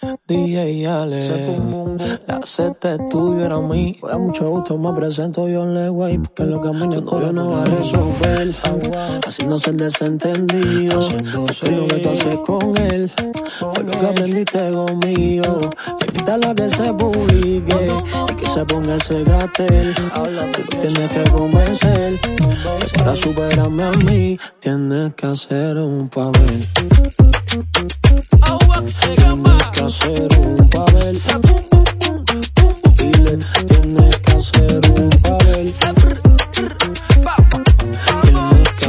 DJ Ale, la seta es tuyo, era mí. Fue mucho gusto, me presento yo en Leway, porque lo que a mí no, no va a resolver. Así no ser desentendido, porque lo que tú haces con él fue lo que aprendiste conmigo. Invítalo a que se publique y que se ponga ese gatel. Tú tienes que convencer que para superarme a mí tienes que hacer un papel.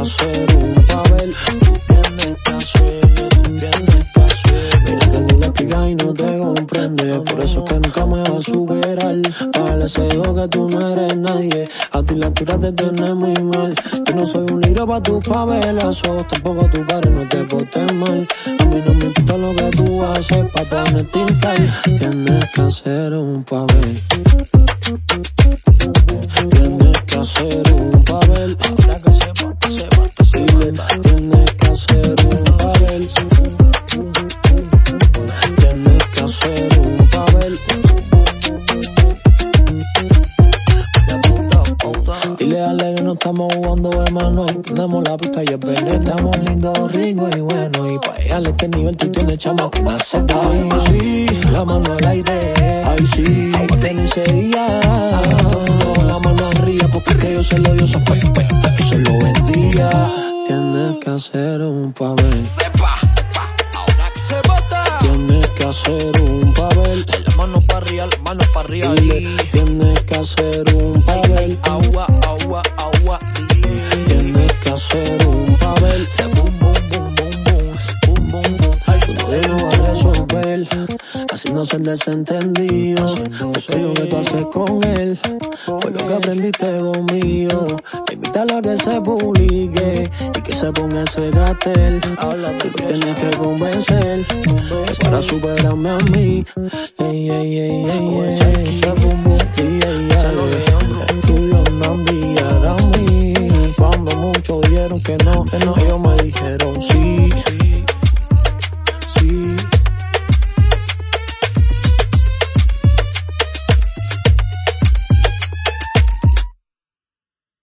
Tienes que hacer un papel. Tienes que hacer, tienes hacer. Mira que tú le explicas y no te comprende. Por eso es que nunca me vas a superar. Para ese que tú no eres nadie. A ti la altura te tiene muy mal. Yo no soy un libro pa' tus pavelazos. Tampoco tu padre no te portes mal. A mí no me importa lo que tú haces pa' ponerte infel. Tienes que hacer un papel. Tienes que hacer un papel. Estamos jugando de mano tenemos la pista y es verde. Estamos lindos, ricos y buenos. Y pa' ella este nivel tú tienes chama que nace Ay, sí, la mano al aire. Ay, sí, tenis ese día. La mano arriba porque que yo se lo dio, se se lo vendía. Tienes que hacer un papel. Tienes que hacer un papel. La mano para arriba, la mano para arriba. Tienes que hacer un papel. Agua, agua, Tienes que hacer un papel. Boom, boom, boom, boom, boom. Boom, boom, boom. Ay, Tú no lo vas a resolver. No ser desentendido. Porque lo que tú haces con él fue lo que aprendiste conmigo. Invítalo a que se publique y que se ponga ese gatel. Tú lo tienes que convencer que para superarme a mí. que no, que no, ellos me dijeron sí.